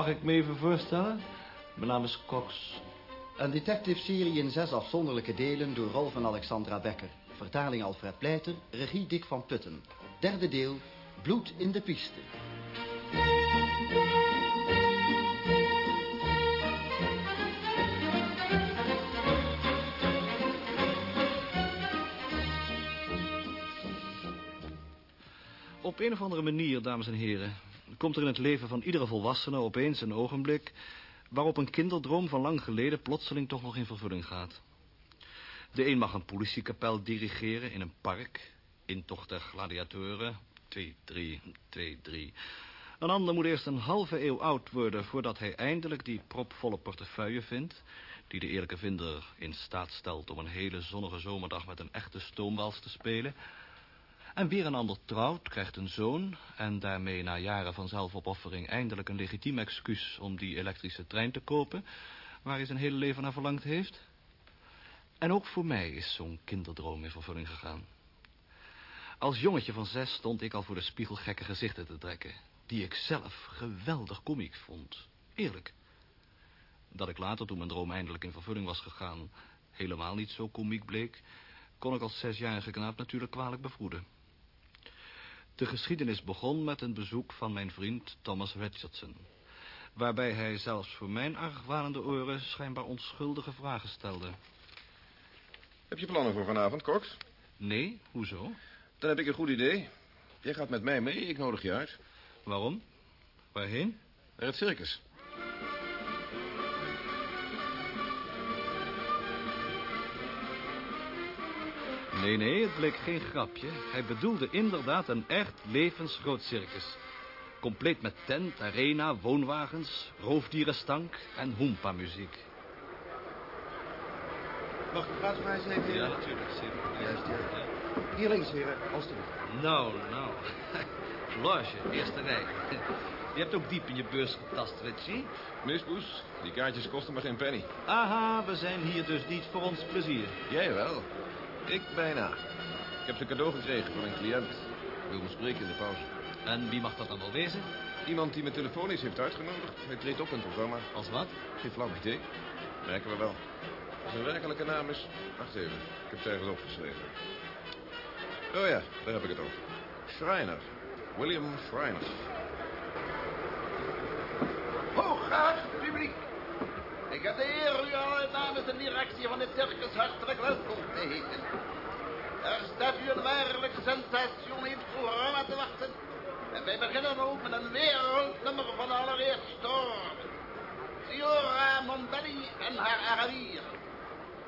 Mag ik me even voorstellen? Mijn naam is Cox. Een detective-serie in zes afzonderlijke delen door Rolf en Alexandra Becker. Vertaling Alfred Pleiter, regie Dick van Putten. Derde deel, Bloed in de piste. Op een of andere manier, dames en heren, komt er in het leven van iedere volwassene opeens een ogenblik waarop een kinderdroom van lang geleden plotseling toch nog in vervulling gaat. De een mag een politiekapel dirigeren in een park, intocht der gladiatoren, 2, 3, 2, 3. Een ander moet eerst een halve eeuw oud worden voordat hij eindelijk die propvolle portefeuille vindt, die de eerlijke vinder in staat stelt om een hele zonnige zomerdag met een echte stoomwals te spelen, en weer een ander trouwt, krijgt een zoon... en daarmee na jaren van zelfopoffering eindelijk een legitiem excuus... om die elektrische trein te kopen... waar hij zijn hele leven naar verlangd heeft. En ook voor mij is zo'n kinderdroom in vervulling gegaan. Als jongetje van zes stond ik al voor de spiegel gekke gezichten te trekken... die ik zelf geweldig komiek vond. Eerlijk. Dat ik later, toen mijn droom eindelijk in vervulling was gegaan... helemaal niet zo komiek bleek... kon ik als zesjarige knaap natuurlijk kwalijk bevroeden. De geschiedenis begon met een bezoek van mijn vriend Thomas Richardson... waarbij hij zelfs voor mijn argwanende oren schijnbaar onschuldige vragen stelde. Heb je plannen voor vanavond, Cox? Nee, hoezo? Dan heb ik een goed idee. Jij gaat met mij mee, ik nodig je uit. Waarom? Waarheen? Naar het circus. Nee, nee, het bleek geen grapje. Hij bedoelde inderdaad een echt levensgroot circus. Compleet met tent, arena, woonwagens, roofdierenstank en hoempa-muziek. Mag ik maar eens even? Ja, natuurlijk. zeker. Juist, ja. Hier links, heren, alstublieft. Nou, nou. Loge, eerste rij. Je hebt ook diep in je beurs getast, Richie. Mispoes, die kaartjes kosten me geen penny. Aha, we zijn hier dus niet voor ons plezier. Jij wel. Ik bijna. Ik heb ze cadeau gekregen van een cliënt. Ik wil me spreken in de pauze. En wie mag dat dan wel wezen? Iemand die me telefonisch heeft uitgenodigd. Hij treedt op in het programma. Als wat? Geen flauw idee. Merken we wel. Zijn werkelijke naam is... Wacht even, ik heb het ergens opgeschreven. Oh ja, daar heb ik het over. Schreiner. William Schreiner. Hooggeacht publiek. Ik de eer u al namens de directie van het circus hartelijk welkom te heten. Er staat u een werkelijk sensationeel programma te wachten. En wij beginnen ook met een wereldnummer van allereerste orde. Siora Montbelli en haar Arabier.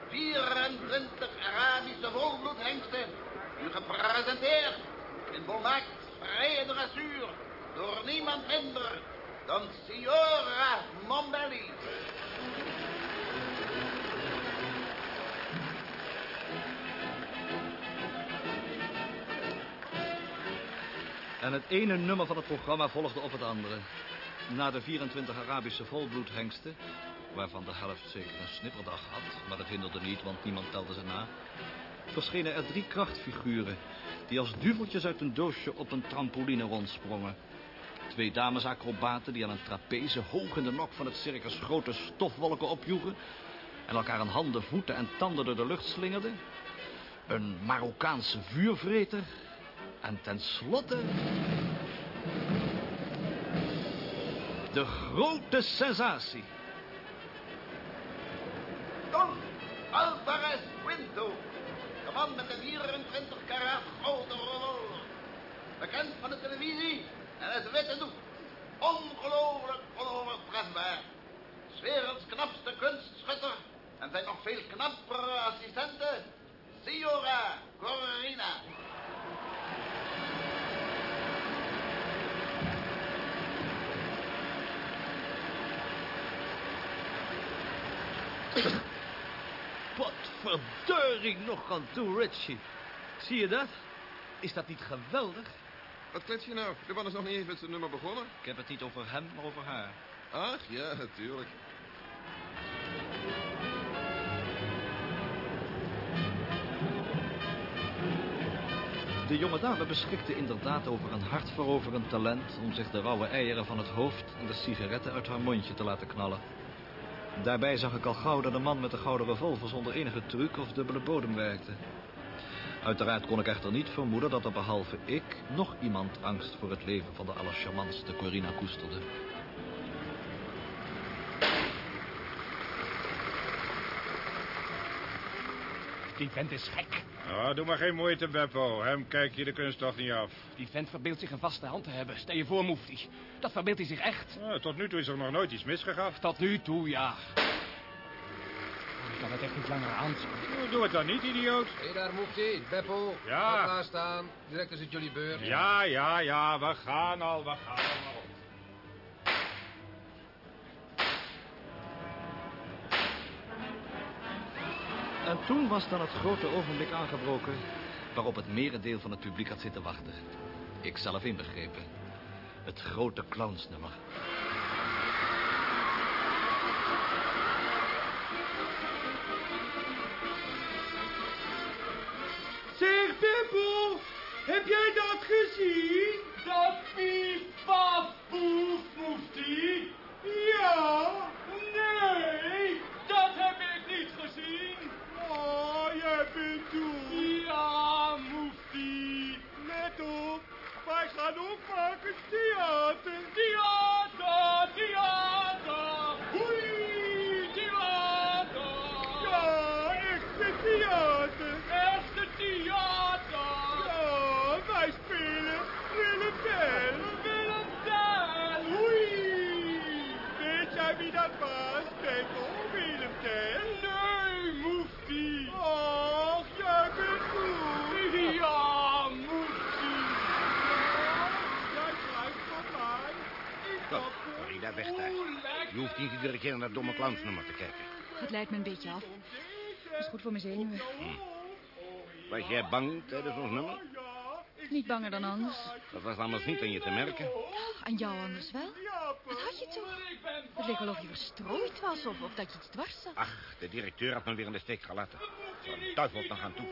24 Arabische volbloedhengsten. U gepresenteerd in volmaakt vrije dressuur door niemand minder dan Siora Mombelli. En het ene nummer van het programma volgde op het andere. Na de 24 Arabische volbloedhengsten, waarvan de helft zeker een snipperdag had... maar dat hinderde niet, want niemand telde ze na... verschenen er drie krachtfiguren... die als duveltjes uit een doosje op een trampoline rondsprongen. Twee damesacrobaten die aan een trapeze hoog in de nok van het circus grote stofwolken opjoegen... en elkaar aan handen, voeten en tanden door de lucht slingerden. Een Marokkaanse vuurvreter... En tenslotte... De grote sensatie. Don Alvarez Quinto. De man met de 24 karaat grote revolver. Bekend van de televisie en het witte doek. Ongelooflijk onovertrefbaar. 's werelds knapste kunstschutter. En zijn nog veel knappere assistente. Siora Corina. Wat verduring nog aan toe, Richie. Zie je dat? Is dat niet geweldig? Wat klets je nou? De man is nog niet eens met zijn nummer begonnen. Ik heb het niet over hem, maar over haar. Ach, ja, natuurlijk. De jonge dame beschikte inderdaad over een hartveroverend talent... om zich de rauwe eieren van het hoofd en de sigaretten uit haar mondje te laten knallen. Daarbij zag ik al gauw dat de man met de gouden revolver zonder enige truc of dubbele bodem werkte. Uiteraard kon ik echter niet vermoeden dat er behalve ik nog iemand angst voor het leven van de allercharmantste Corina koesterde. Die vent is gek. Oh, doe maar geen moeite, Beppo. Hem kijk je de kunst toch niet af. Die vent verbeeldt zich een vaste hand te hebben. Stel je voor, Moefti. Dat verbeeldt hij zich echt. Ja, tot nu toe is er nog nooit iets misgegaan. Tot nu toe, ja. Ik kan het echt niet langer aanzien. Nou, Doe het dan niet, idioot. Hé, daar moet je. Beppo. Ja. Ga klaar staan. Direct is het jullie beurt. Ja, ja, ja, we gaan al, we gaan al. En toen was dan het grote ogenblik aangebroken... waarop het merendeel van het publiek had zitten wachten. Ik zelf inbegrepen. Het grote clownsnummer. Beppo, heb jij dat gezien? Dat pief, paf, poef, moeftie? Ja. Nee, dat heb ik niet gezien. Oh, jij bent toe. Ja, moeftie. Let op, wij gaan ook maken theater. Theater, niet iedere keer naar dat domme clownsnummer te kijken. Het leidt me een beetje af. Dat is goed voor mijn zenuwen. Was jij bang tijdens ons nummer? Niet banger dan anders. Dat was anders niet aan je te merken. Aan jou anders wel. Wat had je toch? Het leek wel of je verstrooid was of, of dat je iets dwars zat. Ach, de directeur had me weer in de steek gelaten. Zou de duivel nog aan toe.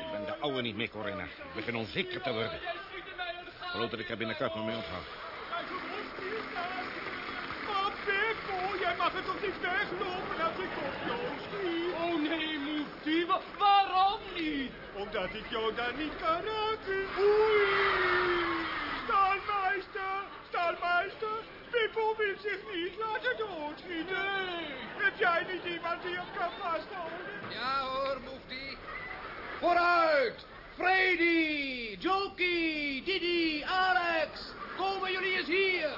Ik ben de oude niet meer, Corinna. Ik begin onzeker te worden. Geloof dat ik er binnenkort maar mee onthoud. Jij mag het toch niet weglopen als ik op jou schiet? Oh nee, Moeftie, wa- waarom niet? Omdat ik jou dan niet kan raken. Oei! Stalmeister, stalmeister, Beppo wil zich niet laten doodschieten. Nee. Heb jij niet iemand die hem kan vasthouden? Ja hoor, Moefti. Vooruit! Freddy, Jokey, Didi, Alex. Komen jullie eens hier.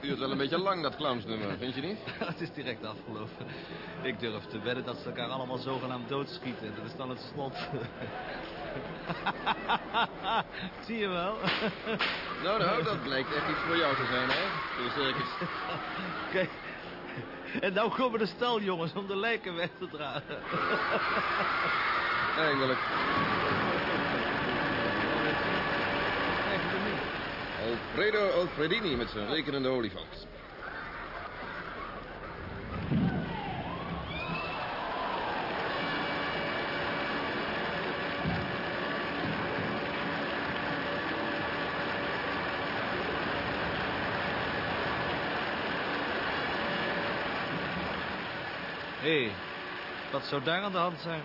Duurt wel een beetje lang, dat clownsnummer, vind je niet? het is direct afgelopen. Ik durf te wedden dat ze elkaar allemaal zogenaamd doodschieten. Dat is dan het slot. Zie je wel? Nou, nou, dat blijkt echt iets voor jou te zijn, hè? Zo'n circus. Kijk. En nou komen de staljongens om de lijken weg te dragen. Eindelijk. Krijgen we nu. Alfredo Alfredini met zijn rekenende olifant. Hé, hey, wat zou daar aan de hand zijn?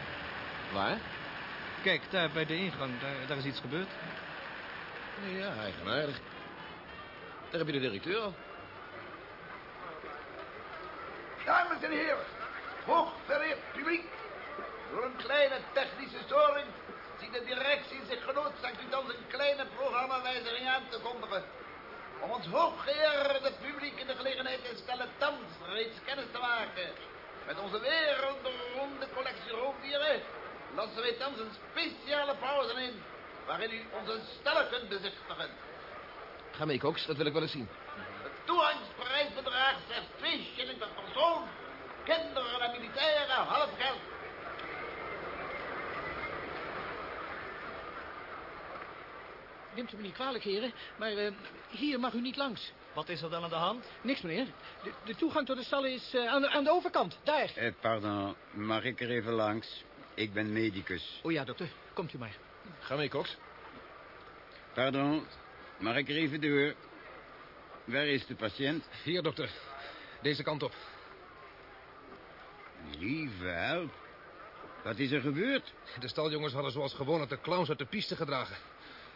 Waar? Kijk, daar bij de ingang, daar, daar is iets gebeurd. Ja, eigenaardig. Daar heb je de directeur. Dames en heren, hoogvereerd publiek. Door een kleine technische storing ziet de directie zich genoodzaakt u dan een kleine programmawijziging aan te kondigen. Om ons hooggeëerde publiek in de gelegenheid te stellen thans reeds kennis te maken met onze wereldberoemde collectie roofdieren, lassen wij thans een speciale pauze in waarin u onze stellen kunt bezichtigen. Ga mee, Cox. Dat wil ik wel eens zien. De toegangsprijs bedraagt slechts twee shilling per persoon. Kinderen en militairen half geld. neemt u me niet kwalijk, heren, maar eh, hier mag u niet langs. Wat is er dan aan de hand? Niks, meneer. De, de toegang tot de stallen is eh, aan, de, aan de overkant, daar. Eh, pardon, mag ik er even langs? Ik ben medicus. Oh ja, dokter, komt u maar. Ga mee, Cox. Pardon, mag ik er even door? Waar is de patiënt? Hier, dokter. Deze kant op. Lieve help. Wat is er gebeurd? De staljongens hadden zoals gewoonlijk de clowns uit de piste gedragen.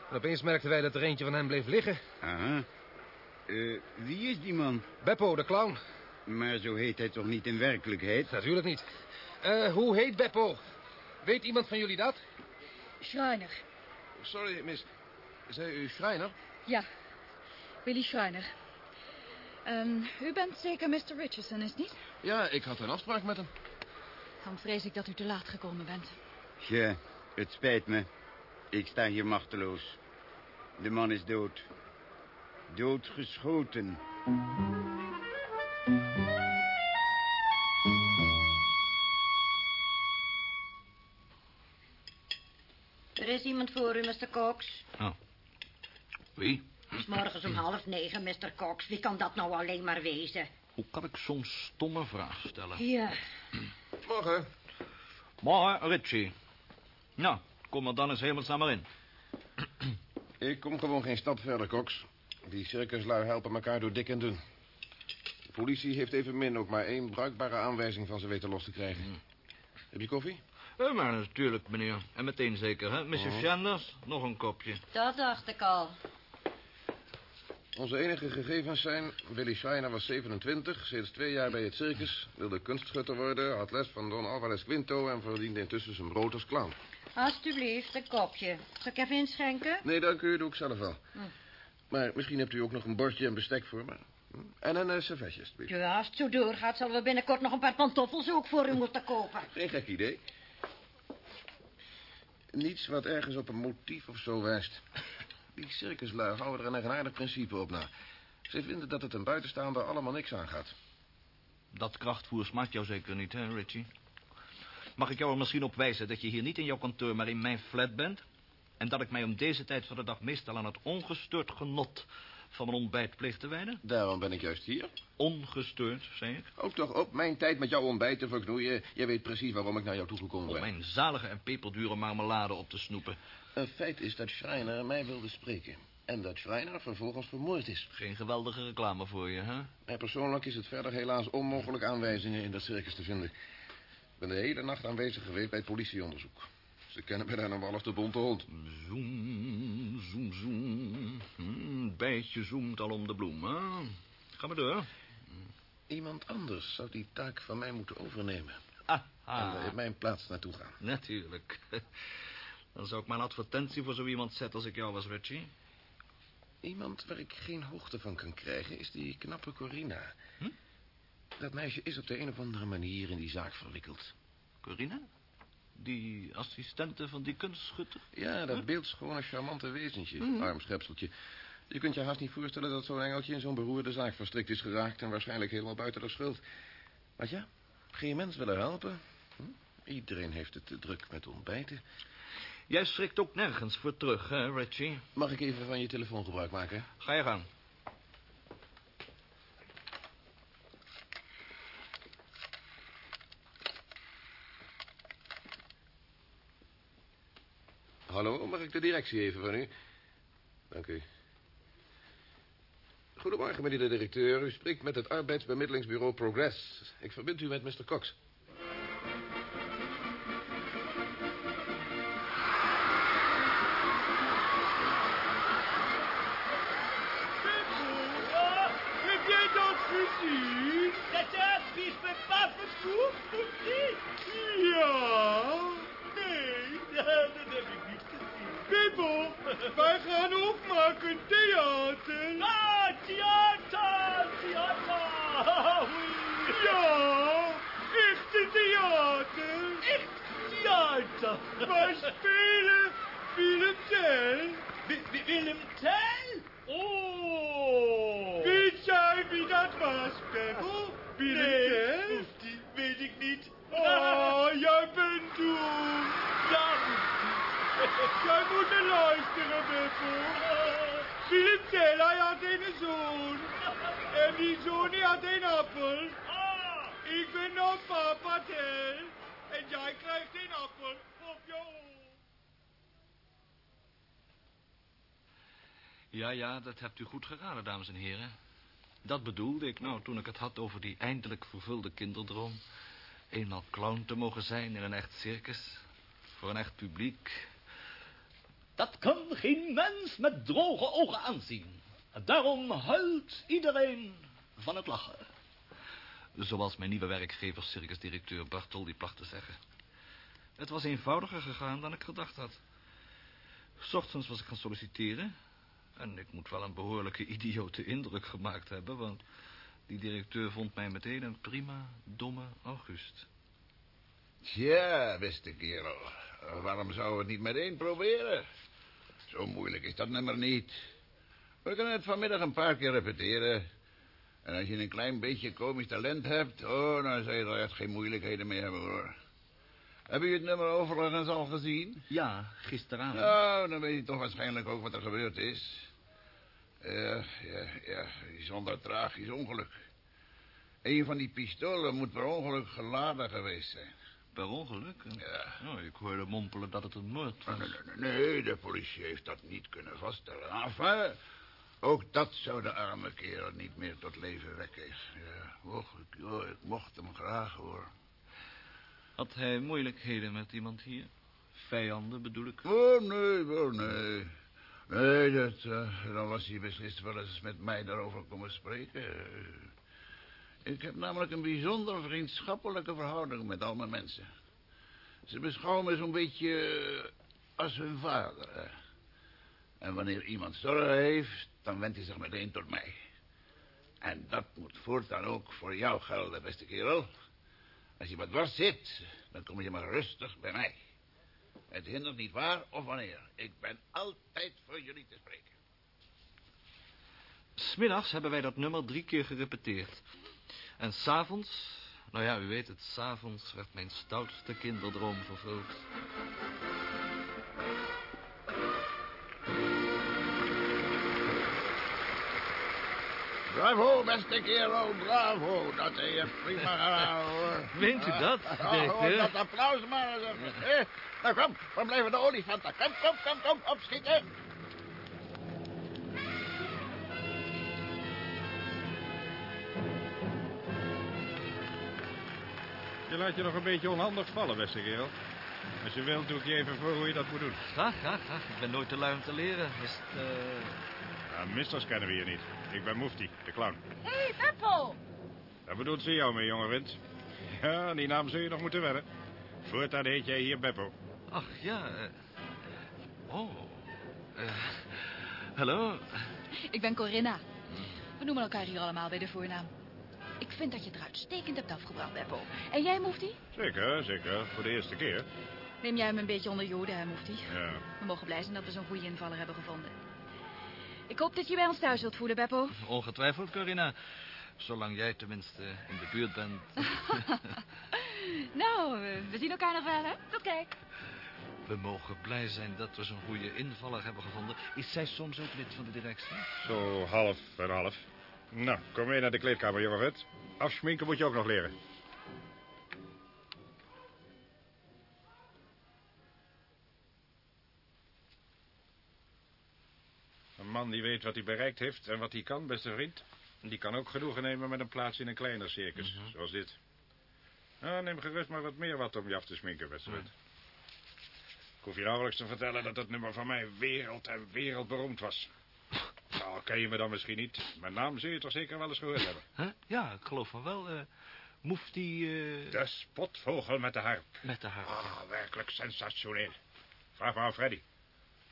En opeens merkten wij dat er eentje van hen bleef liggen. Aha. Eh, wie is die man? Beppo, de clown. Maar zo heet hij toch niet in werkelijkheid? Natuurlijk niet. Eh, hoe heet Beppo? Weet iemand van jullie dat? Schreiner. Sorry, miss. Zei u Schreiner? Ja, Willy Schreiner. En u bent zeker Mr. Richardson, is het niet? Ja, ik had een afspraak met hem. Dan vrees ik dat u te laat gekomen bent. Ja, het spijt me. Ik sta hier machteloos. De man is dood. Doodgeschoten. Er is iemand voor u, Mr. Cox. Oh. Wie? Het is morgens om half negen, Mr. Cox. Wie kan dat nou alleen maar wezen? Hoe kan ik zo'n stomme vraag stellen? Ja. Morgen. Morgen, Richie. Nou, kom er dan eens hemelsnaam maar in. Ik kom gewoon geen stap verder, Cox. Die circuslui helpen elkaar door dik en dun. De politie heeft evenmin ook maar één bruikbare aanwijzing van ze weten los te krijgen. Heb je koffie? Eh, maar natuurlijk, meneer. En meteen zeker, hè? Mrs. Oh. Sanders, nog een kopje. Dat dacht ik al. Onze enige gegevens zijn... Willy Schreiner was 27, sinds twee jaar bij het circus... wilde kunstschutter worden, had les van Don Alvarez Quinto... en verdiende intussen zijn brood als clown. Alsjeblieft, een kopje. Zal ik even inschenken? Nee, dank u, doe ik zelf wel. Hm. Maar misschien hebt u ook nog een bordje en bestek voor me. Hm? En een uh, servetje, alsjeblieft. Ja, als het zo doorgaat, zullen we binnenkort nog een paar pantoffels ook voor u moeten kopen. Geen gek idee. Niets wat ergens op een motief of zo wijst. Die circuslui houden er een eigenaardig principe op na. Ze vinden dat het een buitenstaander allemaal niks aangaat. Dat krachtvoer smaakt jou zeker niet, hè, Richie? Mag ik jou er misschien op wijzen dat je hier niet in jouw kantoor, maar in mijn flat bent? En dat ik mij om deze tijd van de dag meestal aan het ongestoord genot van mijn ontbijt pleeg te wijden? Daarom ben ik juist hier. Ongestoord, zei ik. Ook toch op mijn tijd met jouw ontbijt te verknoeien. Jij weet precies waarom ik naar jou toegekomen Om ben. mijn zalige en peperdure marmelade op te snoepen. Een feit is dat Schreiner mij wilde spreken. En dat Schreiner vervolgens vermoord is. Geen geweldige reclame voor je, hè? Mij persoonlijk is het verder helaas onmogelijk aanwijzingen in dat circus te vinden. Ik ben de hele nacht aanwezig geweest bij het politieonderzoek. Ze kennen mij daar nog wel als de bonte hond. Zoem, zoem, zoem. Hm, bijtje zoemt al om de bloem, hè? Ga maar door. Iemand anders zou die taak van mij moeten overnemen. Ah, En ah. in mijn plaats naartoe gaan. Natuurlijk. Dan zou ik maar een advertentie voor zo iemand zetten als ik jou was, Richie. Iemand waar ik geen hoogte van kan krijgen is die knappe Corina. Hm? Dat meisje is op de een of andere manier in die zaak verwikkeld. Corina? Die assistente van die kunstschutter? Ja, dat beeldschone, charmante wezentje. Mhm. Arm schepseltje. Je kunt je haast niet voorstellen dat zo'n engeltje in zo'n beroerde zaak verstrikt is geraakt... en waarschijnlijk helemaal buiten de schuld. Maar ja, geen mens wil haar helpen. Hm? Iedereen heeft het te druk met ontbijten. Jij schrikt ook nergens voor terug, hè, Richie? Mag ik even van je telefoon gebruik maken? Ga je gang. Hallo, mag ik de directie even van u? Dank u. Goedemorgen, meneer de directeur. U spreekt met het arbeidsbemiddelingsbureau Progress. Ik verbind u met Mr. Cox. Wij gaan opmaken theater. Ah, theater, theater. Ja, echte theater. Echt theater. Wij spelen Willem Tell. Willem Tell? Oh. Jij wie nee, Tell? weet ik niet. Oh, jij bent dom. Ja, Jij moet er luisteren, Beppo. Philip Tell, hij had een zoon. En die zoon die had een appel. Ik ben nou papa Tell. En jij krijgt een appel op je oor. Ja, ja, dat hebt u goed geraden, dames en heren. Dat bedoelde ik nou toen ik het had over die eindelijk vervulde kinderdroom. Eenmaal clown te mogen zijn in een echt circus. Voor een echt publiek. Dat kan geen mens met droge ogen aanzien. Daarom huilt iedereen van het lachen. Zoals mijn nieuwe werkgever, circusdirecteur Bartol, placht te zeggen. Het was eenvoudiger gegaan dan ik gedacht had. S ochtends was ik gaan solliciteren. En ik moet wel een behoorlijke idiote indruk gemaakt hebben... want die directeur vond mij meteen een prima, domme August. Tja, beste kerel. Waarom zouden we het niet meteen proberen? Zo moeilijk is dat nummer niet. We kunnen het vanmiddag een paar keer repeteren. En als je een klein beetje komisch talent hebt... oh, dan zou je er echt geen moeilijkheden mee hebben, hoor. Hebben jullie het nummer overigens al gezien? Ja, gisteravond. Nou, dan weet je toch waarschijnlijk ook wat er gebeurd is. Ja, ja, ja, bijzonder tragisch ongeluk. Een van die pistolen moet per ongeluk geladen geweest zijn. Per ongeluk? Ja. Oh, ik hoorde mompelen dat het een moord was. Nee, nee, nee, nee, de politie heeft dat niet kunnen vaststellen. Enfin, ook dat zou de arme kerel niet meer tot leven wekken. Ja, och, ik, oh, ik mocht hem graag, hoor. Had hij moeilijkheden met iemand hier? Vijanden bedoel ik? Oh, nee, oh, nee. Nee, dat, uh, dan was hij beslist wel eens met mij daarover komen spreken. Ik heb namelijk een bijzonder vriendschappelijke verhouding met al mijn mensen. Ze beschouwen me zo'n beetje eh, als hun vader. En wanneer iemand zorgen heeft, dan wendt hij zich meteen tot mij. En dat moet voortaan ook voor jou gelden, beste kerel. Als je wat dwars zit, dan kom je maar rustig bij mij. Het hindert niet waar of wanneer. Ik ben altijd jullie te spreken. Smiddags hebben wij dat nummer drie keer gerepeteerd. En s'avonds, nou ja, u weet het, s'avonds werd mijn stoutste kinderdroom vervuld. Bravo, beste kerel, bravo. Dat je prima gedaan, hoor. Meent u dat, directeur? dat applaus maar. Eh, nou, kom, waar blijven de olifanten? Kom, kom, kom, kom, opschieten. Laat je nog een beetje onhandig vallen, beste kerel. Als je wilt, doe ik je even voor hoe je dat moet doen. Graag, graag, graag. Ik ben nooit te lui om te leren. Is het, uh... Ja, misters kennen we hier niet. Ik ben Mufti, de clown. Hé, hey, Beppo! Daar bedoelt ze jou mee, jonge wind. Ja, die naam zul je nog moeten wennen. Voortaan heet jij hier Beppo. Ach, ja. Uh... Oh. Uh... Hallo. Ik ben Corinna. We noemen elkaar hier allemaal bij de voornaam. Ik vind dat je het uitstekend hebt afgebracht, Beppo. En jij, Mufti? Zeker, zeker. Voor de eerste keer. Neem jij hem een beetje onder joden, hè, Mufti? Ja. We mogen blij zijn dat we zo'n goede invaller hebben gevonden. Ik hoop dat je bij ons thuis wilt voelen, Beppo. Ongetwijfeld, Corinna. Zolang jij tenminste in de buurt bent. nou, we zien elkaar nog wel, hè? Tot kijk. We mogen blij zijn dat we zo'n goede invaller hebben gevonden. Is zij soms ook lid van de directie? Zo half en half. Nou, kom mee naar de kleedkamer, jonge vet. Afschminken moet je ook nog leren. Een man die weet wat hij bereikt heeft en wat hij kan, beste vriend. Die kan ook genoegen nemen met een plaats in een kleiner circus, Mhm. zoals dit. Nou, neem gerust maar wat meer wat om je af te schminken, beste vriend. Ik hoef je nauwelijks te vertellen dat het nummer van mij wereld en wereldberoemd was. Nou, ken je me dan misschien niet. Mijn naam zul je toch zeker wel eens gehoord hebben. Huh? Ja, ik geloof van wel. Uh, Mufti... Uh... De spotvogel met de harp. Met de harp. Ah, werkelijk sensationeel. Vraag maar aan Freddy.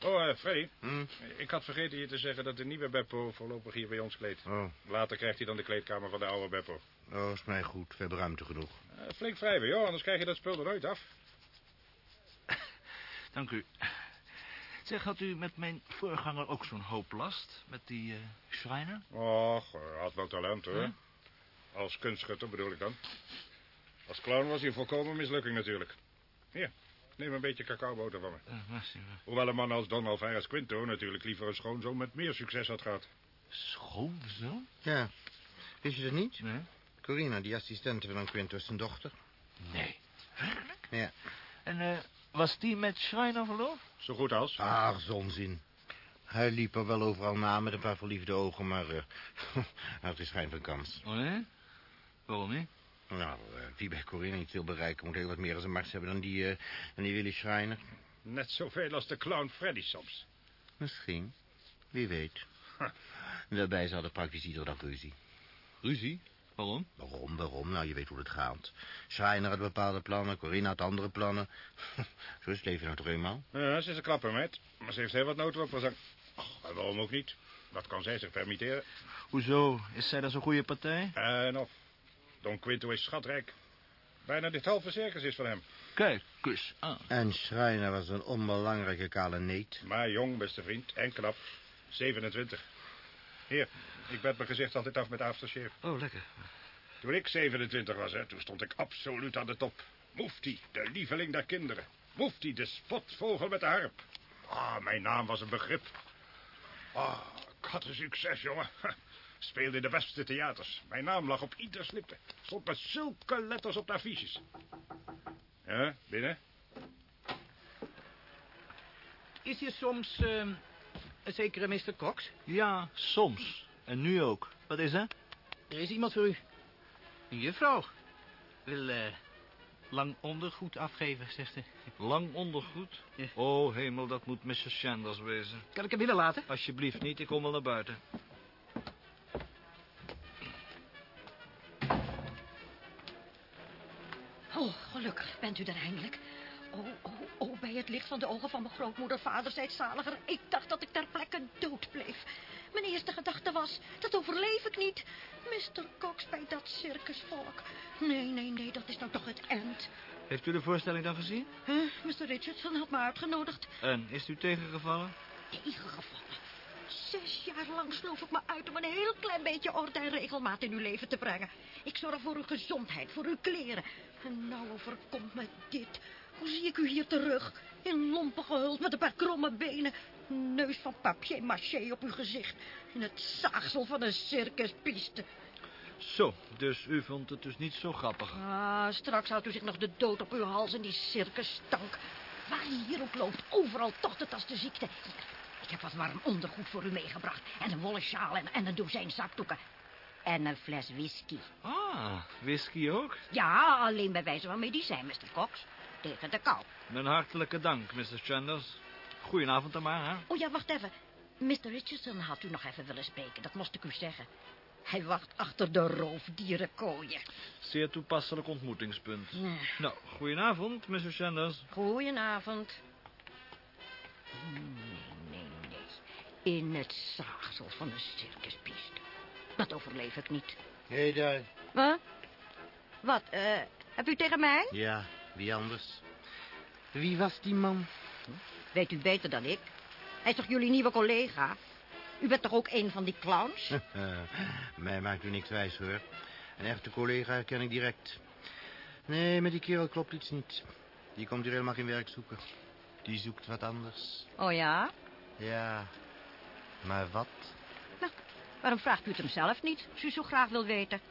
Oh, uh, Freddy. Hm? Ik had vergeten je te zeggen dat de nieuwe Beppo voorlopig hier bij ons kleedt. Oh. Later krijgt hij dan de kleedkamer van de oude Beppo. Oh, is mij goed. We hebben ruimte genoeg. Uh, flink wrijven, joh. Anders krijg je dat spul er nooit af. Dank u. Zeg, had u met mijn voorganger ook zo'n hoop last? Met die uh, Schreiner? Och, hij had wel talent, hoor. Huh? Als kunstschutter bedoel ik dan. Als clown was hij een volkomen mislukking natuurlijk. Hier, neem een beetje cacaoboter van me. Uh. Hoewel een man als Don Alvarez Quinto natuurlijk liever een schoonzoon met meer succes had gehad. Schoonzoon? Ja. Wist je dat niet? Nee. Corina, die assistente van Quinto, is zijn dochter. Nee. Werkelijk? Ja. En uh, was die met Schreiner verloofd? Zo goed als. Ach, zonzin. Hij liep er wel overal na met een paar verliefde ogen, maar uh, hij had dus geen van kans. Oh nee? Waarom niet? Nou, uh, wie bij Corinne niet veel bereiken... moet heel wat meer als een mars hebben dan die, uh, dan die Willy Schreiner. Net zoveel als de clown Freddy soms. Misschien. Wie weet. Huh. Daarbij ze hadden praktisch iedere dag ruzie. Ruzie? Waarom? Waarom, waarom? Nou, je weet hoe het gaat. Schreiner had bepaalde plannen, Corinne had andere plannen. Zo is het leven nou toch eenmaal? Ja, ze is een klapper, meid. Maar ze heeft heel wat noten op haar Oh, waarom ook niet? Dat kan zij zich permitteren. Hoezo? Is zij dan zo'n goede partij? En of. Don Quinto is schatrijk. Bijna dit halve circus is van hem. Kijk, kus aan. En Schreiner was een onbelangrijke kale neet. Maar jong, beste vriend. En knap. 27. Hier, ik bed mijn gezicht altijd af met aftershave. Oh, lekker. Toen ik 27 was, hè, toen stond ik absoluut aan de top. Mufti, de lieveling der kinderen. Mufti, de spotvogel met de harp. Ah, mijn naam was een begrip. Ah, ik had een succes, jongen. Speelde in de beste theaters. Mijn naam lag op ieder slippen. Stond met zulke letters op de affiches. Ja, binnen? Is hier soms uh, een zekere Mr. Cox? Ja, soms. En nu ook. Wat is er? Er is iemand voor u. Een juffrouw. Wil uh, lang ondergoed afgeven, zegt hij. Lang ondergoed? Ja. Oh, hemel, dat moet Mrs. Sanders wezen. Kan ik hem binnen laten? Alsjeblieft niet, ik kom wel naar buiten. Oh, gelukkig bent u er eindelijk. Oh, oh, oh, bij het licht van de ogen van mijn grootmoeder, vader, zijt zaliger. Ik dacht dat ik ter plekke dood bleef. Mijn eerste gedachte was, dat overleef ik niet. Mr. Cox bij dat circusvolk. Nee, nee, nee, dat is nou toch het eind. Heeft u de voorstelling dan gezien? Huh? Mr. Richardson had me uitgenodigd. En, is u tegengevallen? Tegengevallen? Zes jaar lang sloof ik me uit om een heel klein beetje orde en regelmaat in uw leven te brengen. Ik zorg voor uw gezondheid, voor uw kleren. En nou overkomt me dit. Hoe zie ik u hier terug? In lompen gehuld met een paar kromme benen. Neus van papier maché op uw gezicht. In het zaagsel van een circuspiste. Zo, dus u vond het dus niet zo grappig. Ah, straks houdt u zich nog de dood op uw hals in die circusstank. Waar u hier ook loopt, overal tocht het als de ziekte. Ik heb wat warm ondergoed voor u meegebracht. En een wollen sjaal en, en een dozijn zakdoeken. En een fles whisky. Ah, whisky ook? Ja, alleen bij wijze van medicijn, Mr. Cox. Tegen de kou. Mijn hartelijke dank, Mr. Chanders. Goedenavond dan maar, hè? Oh ja, wacht even. Mr. Richardson had u nog even willen spreken, dat moest ik u zeggen. Hij wacht achter de roofdierenkooien. Zeer toepasselijk ontmoetingspunt. Nee. Nou, goedenavond, Mr. Sanders. Goedenavond. Nee, nee, nee. In het zaagsel van de circuspiste. Dat overleef ik niet. Hé, hey, daar. Wat? Wat, eh, heb u tegen mij? Ja, wie anders? Wie was die man? Weet u beter dan ik. Hij is toch jullie nieuwe collega? U bent toch ook een van die clowns? Mij maakt u niks wijs, hoor. Een echte collega herken ik direct. Nee, met die kerel klopt iets niet. Die komt hier helemaal geen werk zoeken. Die zoekt wat anders. Oh ja? Ja, maar wat? Nou, waarom vraagt u het hem zelf niet, als u zo graag wil weten?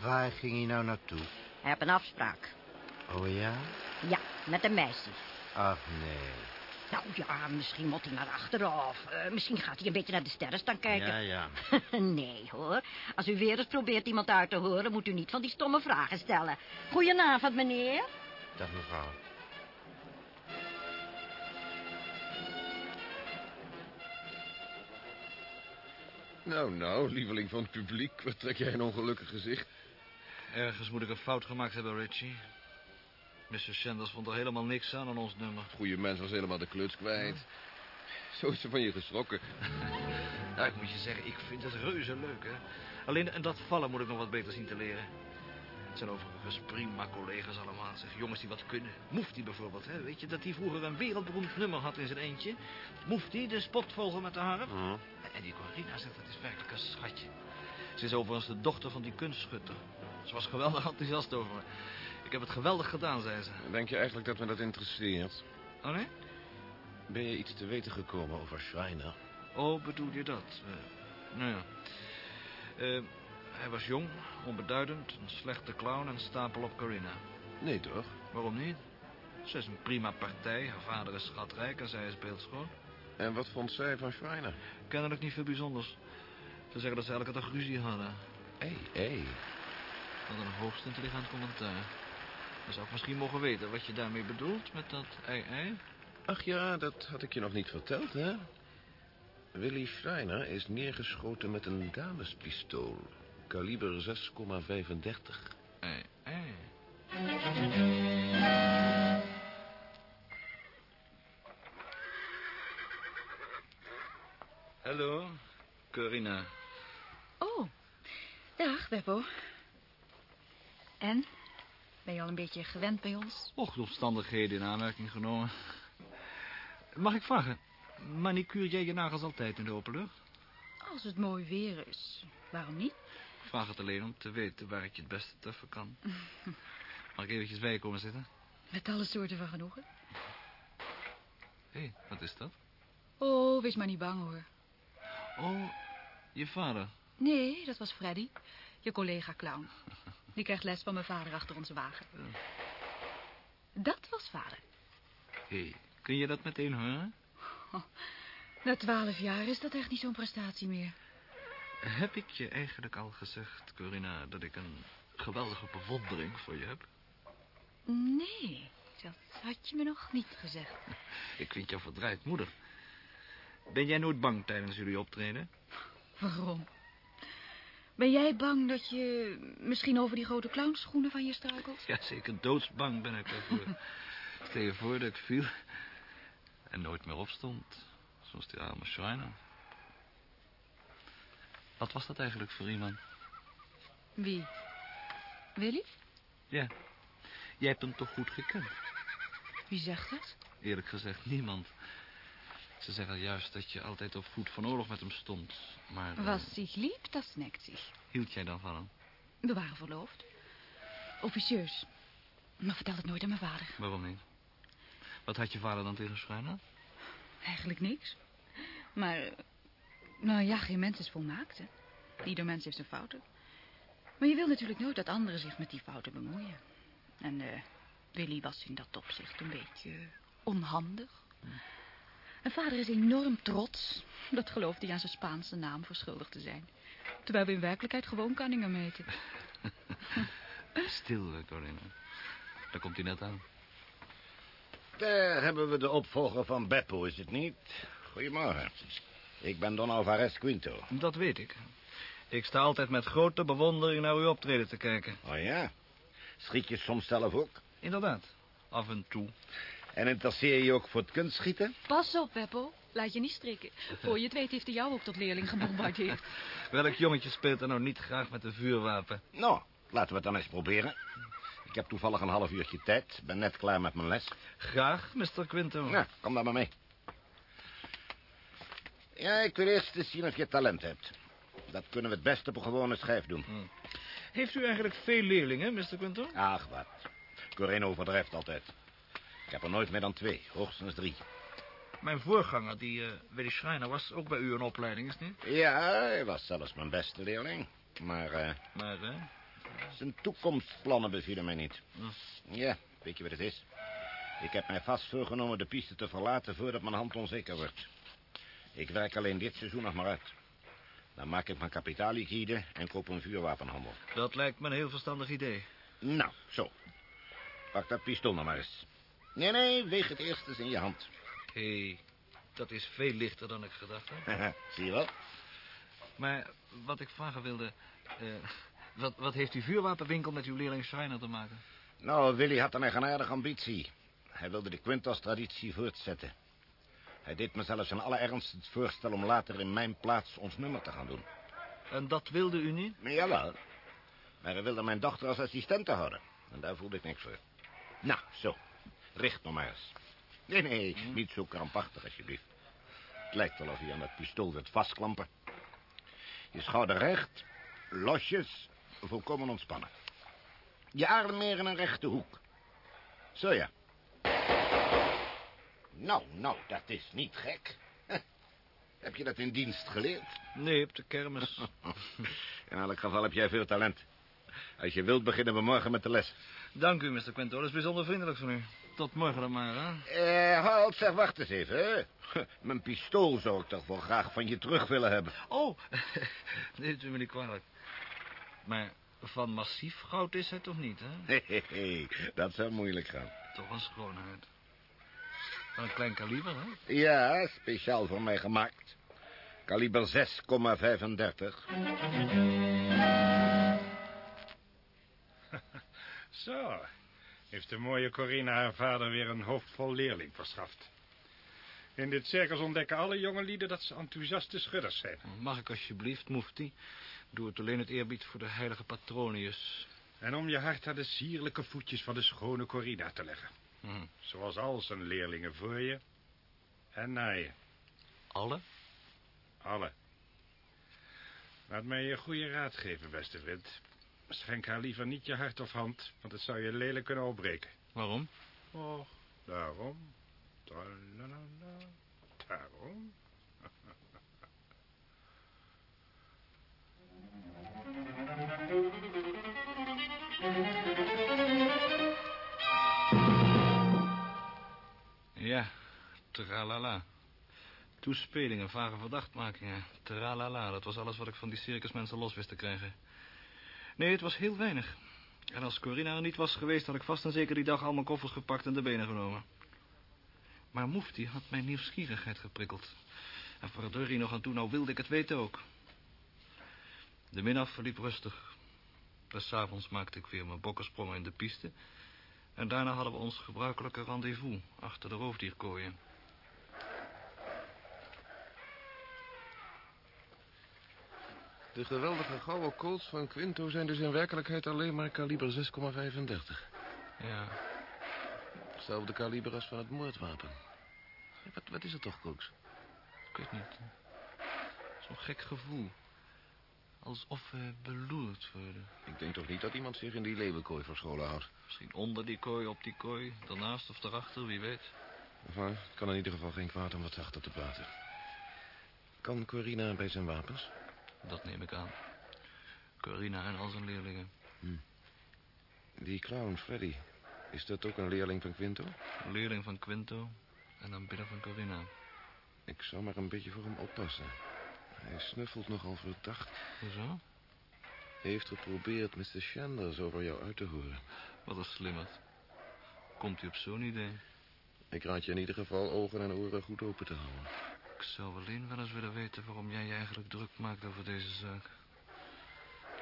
Waar ging hij nou naartoe? Hij heeft een afspraak. Oh ja? Ja, met een meisje. Ach, nee. Nou ja, misschien moet hij naar achteren of uh, misschien gaat hij een beetje naar de sterren staan kijken. Ja, ja. nee hoor, als u weer eens probeert iemand uit te horen, moet u niet van die stomme vragen stellen. Goedenavond, meneer. Dag, mevrouw. Nou, nou, lieveling van het publiek, wat trek jij een ongelukkig gezicht? Ergens moet ik een fout gemaakt hebben, Richie. Mr. Sanders vond er helemaal niks aan aan ons nummer. Goeie mens was helemaal de kluts kwijt. Zo is ze van je geschrokken. nou, ik moet je zeggen, ik vind het reuze leuk, hè. Alleen en dat vallen moet ik nog wat beter zien te leren. Het zijn overigens prima collega's allemaal, zeg. Jongens die wat kunnen. Mufti bijvoorbeeld, hè. Weet je dat hij vroeger een wereldberoemd nummer had in zijn eentje? Mufti, de spotvogel met de harp. Uh-huh. En die Corina zegt, dat is werkelijk een schatje. Ze is overigens de dochter van die kunstschutter. Ze was geweldig enthousiast over me. Ik heb het geweldig gedaan, zei ze. Denk je eigenlijk dat me dat interesseert? Oh, nee? Ben je iets te weten gekomen over Schreiner? Oh, bedoel je dat? Eh, nou ja. Eh, hij was jong, onbeduidend, een slechte clown en stapel op Corinna. Nee, toch? Waarom niet? Ze is een prima partij. Haar vader is schatrijk en zij is beeldschoon. En wat vond zij van Schreiner? Kennelijk niet veel bijzonders. Ze zeggen dat ze elke dag ruzie hadden. Hé, hé. Wat een hoogst intelligent commentaar. Dan zou ik misschien mogen weten wat je daarmee bedoelt met dat ei-ei. Ach ja, dat had ik je nog niet verteld, hè? Willy Schreiner is neergeschoten met een damespistool. Kaliber 6,35. Ei, ei. Hallo, Corinna. Oh, dag, Beppo. En? Ben je al een beetje gewend bij ons? Och, de omstandigheden in aanmerking genomen. Mag ik vragen, manicuur jij je nagels altijd in de open lucht? Als het mooi weer is, waarom niet? Ik vraag het alleen om te weten waar ik je het beste tuffen kan. Mag ik eventjes bij je komen zitten? Met alle soorten van genoegen. Hé, hey, wat is dat? Oh, wees maar niet bang hoor. Oh, je vader? Nee, dat was Freddy. Je collega clown. Die krijgt les van mijn vader achter onze wagen. Dat was vader. Hé, hey, kun je dat meteen horen? Oh, na twaalf jaar is dat echt niet zo'n prestatie meer. Heb ik je eigenlijk al gezegd, Corinna, dat ik een geweldige bewondering voor je heb? Nee, dat had je me nog niet gezegd. Ik vind jou verdraaid moeder. Ben jij nooit bang tijdens jullie optreden? Waarom? Ben jij bang dat je misschien over die grote clownschoenen van je struikelt? Ja, zeker doodsbang ben ik daarvoor. Stel je voor dat ik viel en nooit meer opstond. Zoals die arme Schreiner. Wat was dat eigenlijk voor iemand? Wie? Willy? Ja, jij hebt hem toch goed gekend? Wie zegt dat? Eerlijk gezegd, niemand. Ze zeggen juist dat je altijd op voet van oorlog met hem stond, maar... Was zich liep, dat snekt zich. Hield jij dan van hem? We waren verloofd. Officieurs. Maar vertel het nooit aan mijn vader. Waarom niet? Wat had je vader dan tegen Schreiner? Eigenlijk niks. Maar, nou ja, geen mens is volmaakt, hè. Ieder mens heeft zijn fouten. Maar je wil natuurlijk nooit dat anderen zich met die fouten bemoeien. En uh, Willy was in dat opzicht een beetje onhandig. Hm. En vader is enorm trots. Dat gelooft hij aan zijn Spaanse naam verschuldigd te zijn. Terwijl we in werkelijkheid gewoon Kanningen meten. Stil, Corinne. Daar komt hij net aan. Daar hebben we de opvolger van Beppo, is het niet? Goedemorgen. Ik ben Don Alvarez Quinto. Dat weet ik. Ik sta altijd met grote bewondering naar uw optreden te kijken. Oh ja? Schiet je soms zelf ook? Inderdaad. Af en toe. En interesseer je ook voor het kunstschieten? Pas op, Beppo. Laat je niet strikken. Voor je het weet heeft hij jou ook tot leerling gebombardeerd. Welk jongetje speelt er nou niet graag met een vuurwapen? Nou, laten we het dan eens proberen. Ik heb toevallig een half uurtje tijd. Ben net klaar met mijn les. Graag, Mr. Quinto. Nou, kom dan maar mee. Ja, ik wil eerst eens zien of je talent hebt. Dat kunnen we het beste op een gewone schijf doen. Hm. Heeft u eigenlijk veel leerlingen, Mr. Quinto? Ach, wat. Corinne overdrijft altijd. Ik heb er nooit meer dan twee, hoogstens drie. Mijn voorganger, die uh, Willy Schreiner, was ook bij u een opleiding, is niet? Ja, hij was zelfs mijn beste leerling. Maar, uh, maar hè? zijn toekomstplannen bevielen mij niet. Hm. Ja, weet je wat het is? Ik heb mij vast voorgenomen de piste te verlaten voordat mijn hand onzeker wordt. Ik werk alleen dit seizoen nog maar uit. Dan maak ik mijn kapitaal liquide en koop een vuurwapenhandel. Dat lijkt me een heel verstandig idee. Nou, zo. Pak dat pistool nog maar eens. Nee, nee, weeg het eerst eens in je hand. Hé, hey, dat is veel lichter dan ik gedacht had. Zie je wel? Maar wat ik vragen wilde... Uh, wat, wat heeft die vuurwapenwinkel met uw leerling Schreiner te maken? Nou, Willy had een eigenaardige ambitie. Hij wilde de Quintas-traditie voortzetten. Hij deed me zelfs in alle ernst het voorstel om later in mijn plaats ons nummer te gaan doen. En dat wilde u niet? Jawel. Maar hij wilde mijn dochter als assistente houden. En daar voelde ik niks voor. Nou, zo. Richt nog maar eens. Nee, nee, hm? niet zo krampachtig, alsjeblieft. Het lijkt wel of je aan dat pistool wilt vastklampen. Je schouder recht, losjes, volkomen ontspannen. Je arm meer in een rechte hoek. Zo ja. Nou, nou, dat is niet gek. Heb je dat in dienst geleerd? Nee, op de kermis. In elk geval heb jij veel talent. Als je wilt, beginnen we morgen met de les. Dank u, Mr. Quinto. Dat is bijzonder vriendelijk van u. Tot morgen dan maar, hè? Eh, halt, zeg, wacht eens even, hè. Mijn pistool zou ik toch wel graag van je terug willen hebben. Oh, neemt u me niet kwalijk. Maar van massief goud is het toch niet, hè? Hehehe, dat zou moeilijk gaan. Toch een schoonheid. Van een klein kaliber, hè? Ja, speciaal voor mij gemaakt. Kaliber 6,35. Zo, heeft de mooie Corina haar vader weer een hoofdvol leerling verschaft. In dit circus ontdekken alle jonge lieden dat ze enthousiaste schudders zijn. Mag ik alsjeblieft, Mufti? Doe het alleen het eerbied voor de heilige patronius. En om je hart aan de sierlijke voetjes van de schone Corina te leggen. Hm. Zoals al zijn leerlingen voor je en na je. Alle? Alle. Laat mij je goede raad geven, beste vriend. Schenk haar liever niet je hart of hand, want het zou je lelijk kunnen opbreken. Waarom? Och, daarom. Tralalala, daarom. Ja, tralala. Toespelingen, vage verdachtmakingen. Tralala, dat was alles wat ik van die circusmensen los wist te krijgen. Nee, het was heel weinig. En als Corina er niet was geweest, had ik vast en zeker die dag al mijn koffers gepakt en de benen genomen. Maar Mufti had mijn nieuwsgierigheid geprikkeld. En verdorie nog aan toe, nou wilde ik het weten ook. De middag verliep rustig. Des avonds maakte ik weer mijn bokkensprongen in de piste. En daarna hadden we ons gebruikelijke rendezvous achter de roofdierkooien. De geweldige gouden Colts van Quinto zijn dus in werkelijkheid alleen maar kaliber 6,35. Ja, Hetzelfde kaliber als van het moordwapen. Wat, wat is het toch, Cooks? ik weet niet. Zo'n gek gevoel. Alsof we beloerd worden. Ik denk toch niet dat iemand zich in die leeuwenkooi verscholen houdt. Misschien onder die kooi, op die kooi, daarnaast of daarachter, wie weet. Enfin, het kan in ieder geval geen kwaad om wat zachter te praten. Kan Corina bij zijn wapens? Dat neem ik aan. Corina en al zijn leerlingen. Die clown, Freddy. Is dat ook een leerling van Quinto? Een leerling van Quinto en dan binnen van Corina. Ik zou maar een beetje voor hem oppassen. Hij snuffelt nogal verdacht. Hoezo? Hij heeft geprobeerd Mr. Sanders over jou uit te horen. Wat een slimmerd. Komt u op zo'n idee? Ik raad je in ieder geval ogen en oren goed open te houden. Ik zou alleen wel eens willen weten waarom jij je eigenlijk druk maakt over deze zaak.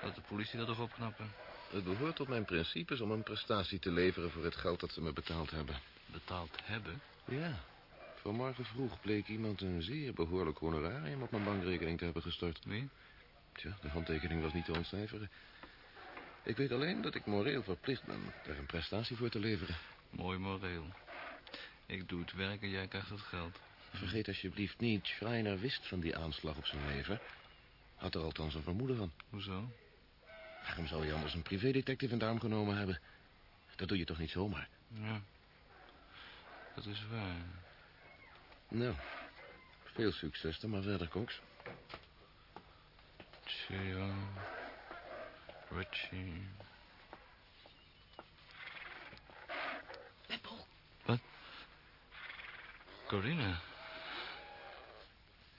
Laat de politie dat toch opknappen. Het behoort tot mijn principes om een prestatie te leveren voor het geld dat ze me betaald hebben. Betaald hebben? Ja. Vanmorgen vroeg bleek iemand een zeer behoorlijk honorarium op mijn bankrekening te hebben gestort. Wie? Tja, de handtekening was niet te ontcijferen. Ik weet alleen dat ik moreel verplicht ben daar een prestatie voor te leveren. Mooi moreel. Ik doe het werk en jij krijgt het geld. Vergeet alsjeblieft niet, Schreiner wist van die aanslag op zijn leven. Had er althans een vermoeden van. Hoezo? Waarom zou je anders een privédetective in de arm genomen hebben? Dat doe je toch niet zomaar? Ja. Dat is waar. Nou, veel succes dan maar verder, Cox. Cheerio. Richie. Beppo, Wat? Corina.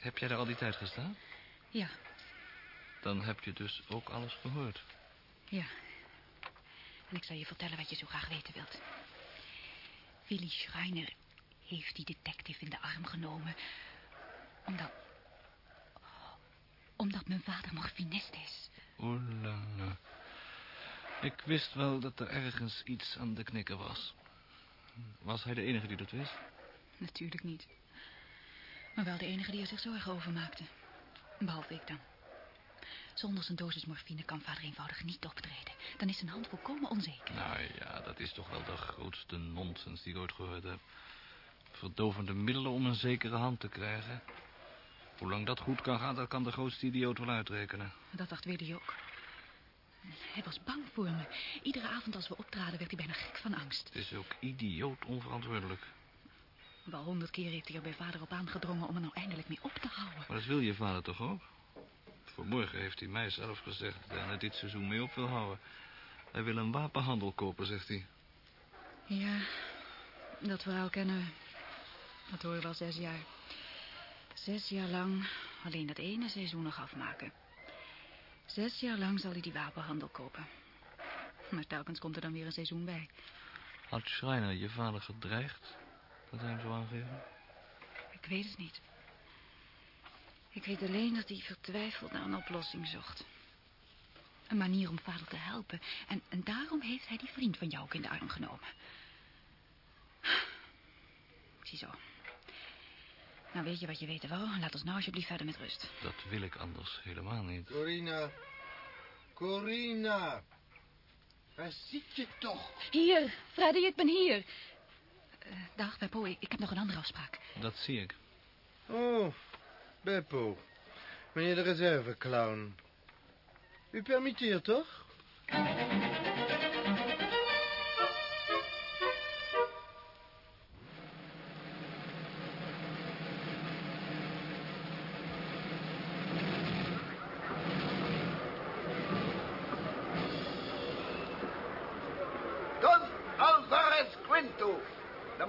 Heb jij daar al die tijd gestaan? Ja, Dan heb je dus ook alles gehoord. ja. En ik zal je vertellen wat je zo graag weten wilt. Willy Schreiner heeft die detective in de arm genomen... omdat... omdat mijn vader morfinist is. Oelala. Ik wist wel dat er ergens iets aan de knikker was. Was hij de enige die dat wist? Natuurlijk niet. Maar wel de enige die er zich zorgen over maakte. Behalve ik dan. Zonder zijn dosis morfine kan vader eenvoudig niet optreden. Dan is zijn hand volkomen onzeker. Nou ja, dat is toch wel de grootste nonsens die ik ooit gehoord heb. Verdovende middelen om een zekere hand te krijgen. Hoe lang dat goed kan gaan, dat kan de grootste idioot wel uitrekenen. Dat dacht Willy ook. Hij was bang voor me. Iedere avond als we optraden werd hij bijna gek van angst. Het is ook idioot onverantwoordelijk. Wel honderd keer heeft hij er bij vader op aangedrongen om er nou eindelijk mee op te houden. Maar dat wil je vader toch ook? Vanmorgen heeft hij mij zelf gezegd dat hij dit seizoen mee op wil houden. Hij wil een wapenhandel kopen, zegt hij. Ja, dat verhaal kennen we. Dat horen we al zes jaar. Zes jaar lang alleen dat ene seizoen nog afmaken. Zes jaar lang zal hij die wapenhandel kopen. Maar telkens komt er dan weer een seizoen bij. Had Schreiner je vader gedreigd dat hij hem zou aangeven? Ik weet het niet. Ik weet alleen dat hij vertwijfeld naar een oplossing zocht. Een manier om vader te helpen. En, en daarom heeft hij die vriend van jou ook in de arm genomen. Ziezo. Nou, weet je wat je weten wou? Laat ons nou alsjeblieft verder met rust. Dat wil ik anders helemaal niet. Corina. Corina. Waar zit je toch? Hier, Freddy, ik ben hier. Eh, dag, Beppo, ik, ik heb nog een andere afspraak. Dat zie ik. Oh, Beppo. Meneer de reserveclown. U permitteert toch?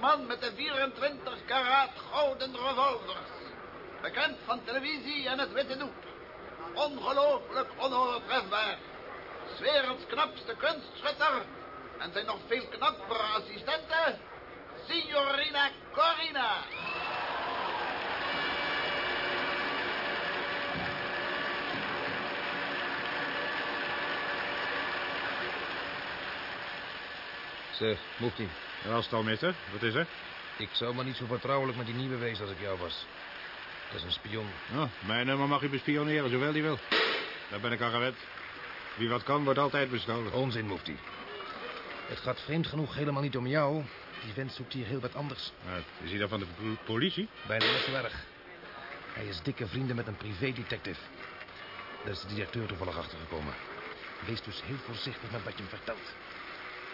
Man met de 24 karaat gouden revolvers. Bekend van televisie en het witte doek. Ongelooflijk onovertrefbaar. 's werelds knapste kunstschutter. En zijn nog veel knappere assistente. Signorina Corina. Zeg, Mufti. Ja, stalmeester, wat is er? Ik zou maar niet zo vertrouwelijk met die nieuwe wezen als ik jou was. Dat is een spion. Oh, mijn nummer mag u bespioneren, zowel die wil. Daar ben ik aan gewend. Wie wat kan, wordt altijd bestolen. Onzin, Mufti. Het gaat vreemd genoeg helemaal niet om jou. Die vent zoekt hier heel wat anders. Nou, is hij dan van de po- politie? Bijna net zo erg. Hij is dikke vrienden met een privédetective. Daar is de directeur toevallig achtergekomen. Wees dus heel voorzichtig met wat je hem vertelt.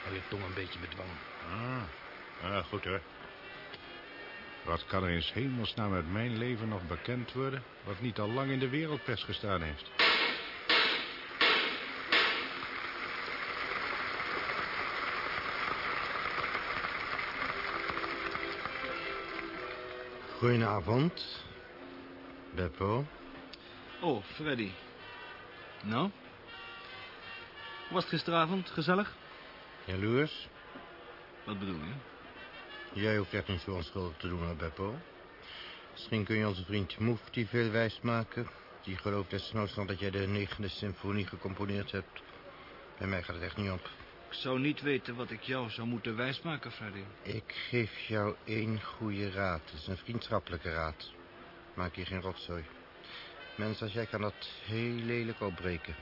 Hou je tong een beetje bedwang. Ah, ah, goed hoor. Wat kan er in 's hemelsnaam uit mijn leven nog bekend worden... wat niet al lang in de wereldpers gestaan heeft? Goedenavond. Beppo. Oh, Freddy. Nou? Hoe was het gisteravond? Gezellig? Jaloers? Wat bedoel je? Jij hoeft echt niet zo onschuldig te doen, Beppo. Misschien kun je onze vriend Mufti veel wijs maken. Die gelooft desnoods nog dat jij de negende symfonie gecomponeerd hebt. Bij mij gaat het echt niet op. Ik zou niet weten wat ik jou zou moeten wijsmaken, Freddy. Ik geef jou één goede raad. Het is een vriendschappelijke raad. Maak je geen rotzooi. Mensen als jij kan dat heel lelijk opbreken.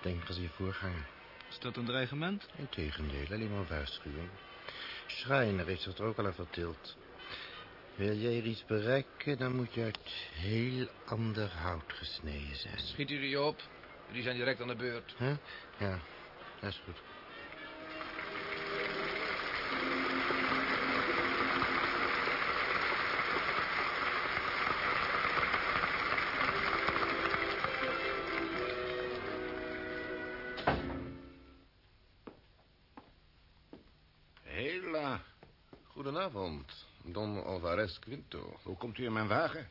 Denk als je voorganger. Is dat een dreigement? Integendeel, alleen maar een waarschuwing. Schreiner heeft zich er ook al aan vertild. Wil jij er iets bereiken, dan moet je uit heel ander hout gesneden zijn. Schiet jullie op. Jullie zijn direct aan de beurt. Huh? Ja, dat is goed. Quinto. Hoe komt u in mijn wagen?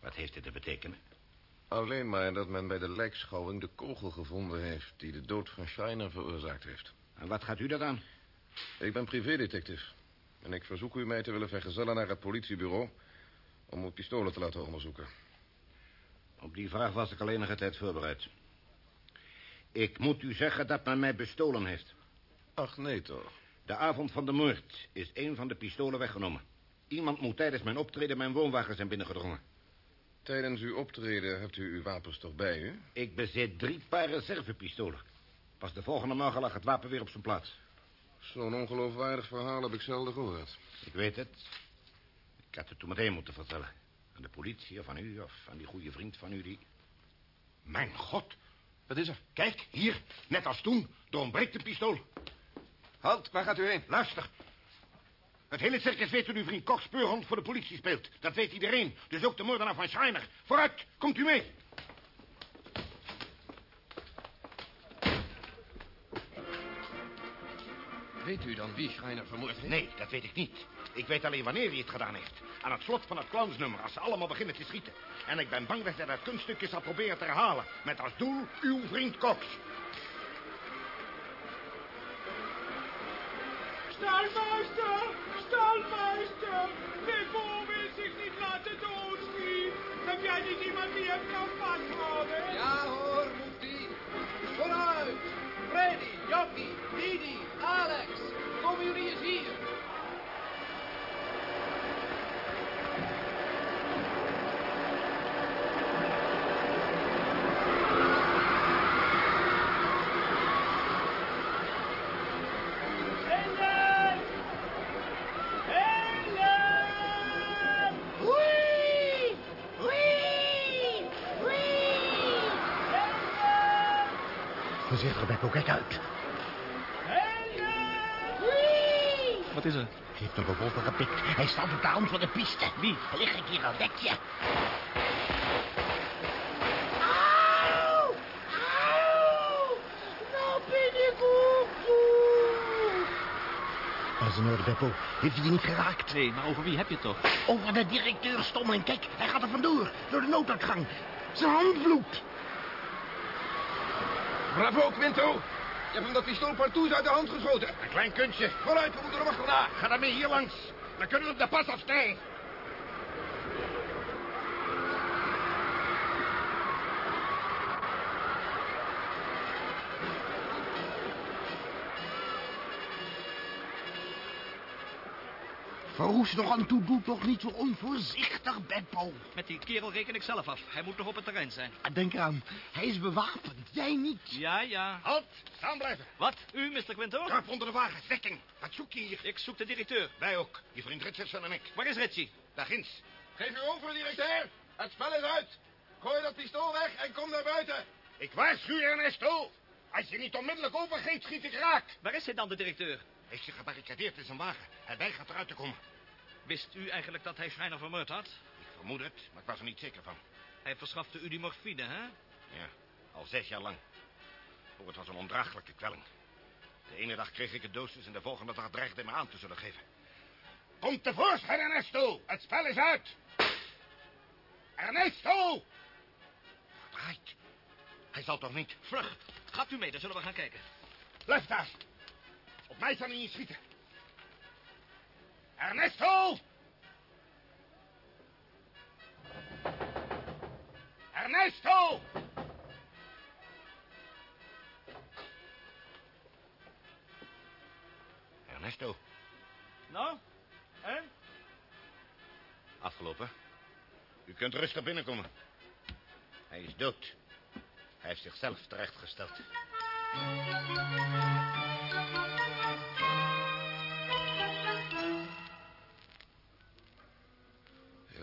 Wat heeft dit te betekenen? Alleen maar dat men bij de lijkschouwing de kogel gevonden heeft... die de dood van Shiner veroorzaakt heeft. En wat gaat u dat aan? Ik ben privédetective. En ik verzoek u mij te willen vergezellen naar het politiebureau... om uw pistolen te laten onderzoeken. Op die vraag was ik al enige tijd voorbereid. Ik moet u zeggen dat men mij bestolen heeft. Ach, nee toch. De avond van de moord is een van de pistolen weggenomen. Iemand moet tijdens mijn optreden mijn woonwagen zijn binnengedrongen. Tijdens uw optreden hebt u uw wapens toch bij u? Ik bezit drie paar reservepistolen. Pas de volgende morgen lag het wapen weer op zijn plaats. Zo'n ongeloofwaardig verhaal heb ik zelden gehoord. Ik weet het. Ik had het toen meteen moeten vertellen. Aan de politie of aan u of aan die goede vriend van u die... Mijn god, Wat is er? Kijk, hier, net als toen, doorbreekt de pistool. Halt, waar gaat u heen? Luister. Het hele circus weet dat uw vriend Koch speurhond voor de politie speelt. Dat weet iedereen, dus ook de moordenaar van Schreiner. Vooruit, komt u mee. Weet u dan wie Schreiner vermoord heeft? Nee, dat weet ik niet. Ik weet alleen wanneer hij het gedaan heeft. Aan het slot van het clownsnummer, als ze allemaal beginnen te schieten. En ik ben bang dat hij dat kunststukje zal proberen te herhalen. Met als doel uw vriend Cox. Stalmeister! Stalmeister! Beppo wil zich niet laten doodschieten. Heb jij niet iemand die hem kan vasthouden? Ja hoor, Moefti. Vooruit. Freddy, Jockey, Didi, Alex. Komen jullie eens hier. Beppo, kijk uit. Wee! Wat is er? Hij heeft een revolver gepikt. Hij staat op de hand van de piste. Wie? Lig ik hier al dekje? Au! Au! Nou ben ik ook in orde, Beppo. Heeft hij niet geraakt? Nee, maar over wie heb je het toch? Over de directeur Stommen. Kijk, hij gaat er vandoor. Door de nooduitgang. Zijn hand bloedt. Bravo, Quinto. Je hebt hem dat pistool partout uit de hand geschoten. Een klein kunstje. Vooruit, we moeten er achterna. Ga daarmee hier langs. Dan kunnen we op de pas afstijgen. Verroes nog aan toe, doe toch niet zo onvoorzichtig, Beppo. Met die kerel reken ik zelf af. Hij moet nog op het terrein zijn. Denk eraan, hij is bewapend. Jij niet. Ja, ja. Halt, staan blijven. Wat? U, Mr. Quinto? Krap onder de wagen, dekking. Wat zoek je hier? Ik zoek de directeur. Wij ook. Je vriend Richardson en ik. Waar is Ritchie? Daar ginds. Geef u over, directeur. Het spel is uit. Gooi dat pistool weg en kom naar buiten. Ik waarschuw je, Ernesto. Als je niet onmiddellijk overgeeft, schiet ik raak. Waar is hij dan, de directeur? Hij is gebarricadeerd in zijn wagen. Hij weigert eruit te komen. Wist u eigenlijk dat hij Schreiner vermoord had? Ik vermoed het, maar ik was er niet zeker van. Hij verschafte u die morfine, hè? Ja, al zes jaar lang. Oh, het was een ondraaglijke kwelling. De ene dag kreeg ik het dosis en de volgende dag dreigde hij me aan te zullen geven. Kom tevoorschijn, Ernesto! Het spel is uit! Ernesto! Draait. Hij zal toch niet... Vlug, gaat u mee, dan zullen we gaan kijken. Blijf daar. Op mij zal hij niet schieten. Ernesto! Ernesto! Ernesto, Nou, en? afgelopen. U kunt rustig binnenkomen. Hij is dood. Hij heeft zichzelf terechtgesteld.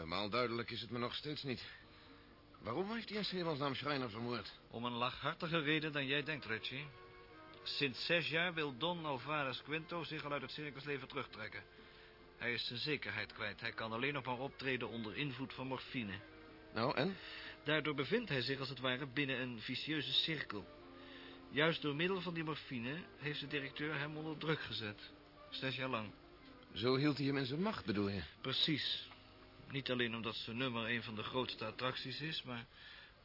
Helemaal duidelijk is het me nog steeds niet. Waarom heeft hij in hemelsnaam Schreiner vermoord? Om een lachhartige reden dan jij denkt, Richie. Sinds zes jaar wil Don Alvarez Quinto zich al uit het circusleven terugtrekken. Hij is zijn zekerheid kwijt. Hij kan alleen nog maar optreden onder invloed van morfine. Nou, en? Daardoor bevindt hij zich als het ware binnen een vicieuze cirkel. Juist door middel van die morfine heeft de directeur hem onder druk gezet. Zes jaar lang. Zo hield hij hem in zijn macht, bedoel je? Precies. Niet alleen omdat zijn nummer een van de grootste attracties is, maar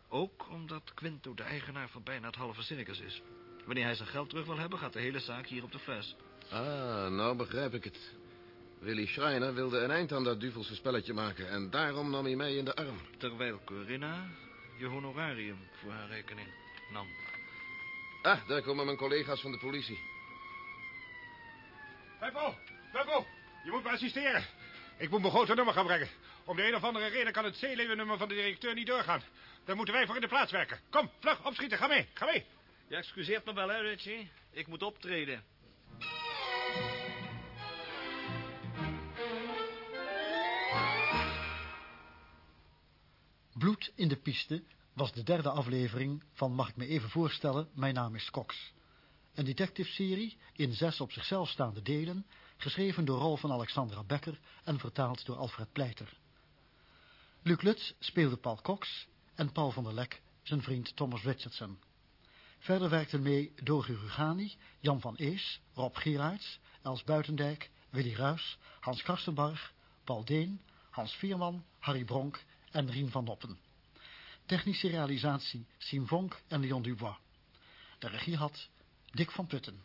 ook omdat Quinto de eigenaar van bijna het halve circus is. Wanneer hij zijn geld terug wil hebben, gaat de hele zaak hier op de fles. Ah, nou begrijp ik het. Willy Schreiner wilde een eind aan dat duvelse spelletje maken... en daarom nam hij mij in de arm. Terwijl Corinna je honorarium voor haar rekening nam. Ah, daar komen mijn collega's van de politie. Peppo, Peppo, je moet me assisteren. Ik moet mijn grote nummer gaan brengen. Om de een of andere reden kan het zeeleeuwennummer van de directeur niet doorgaan. Daar moeten wij voor in de plaats werken. Kom, vlug, opschieten, ga mee, ga mee. Je excuseert me wel, hè, Richie? Ik moet optreden. Bloed in de piste, was de derde aflevering van Mag ik me even voorstellen, mijn naam is Cox. Een detective-serie in zes op zichzelf staande delen, geschreven door Rol van Alexandra Becker en vertaald door Alfred Pleiter. Luc Lutz speelde Paul Cox en Paul van der Lek zijn vriend Thomas Richardson. Verder werkten mee Dogi Rugani, Jan van Ees, Rob Gieraerts, Els Buitendijk, Willy Ruis, Hans Karstenbarg, Paul Deen, Hans Vierman, Harry Bronk en Rien van Noppen. Technische realisatie Siem Vonk en Leon Dubois. De regie had Dick van Putten.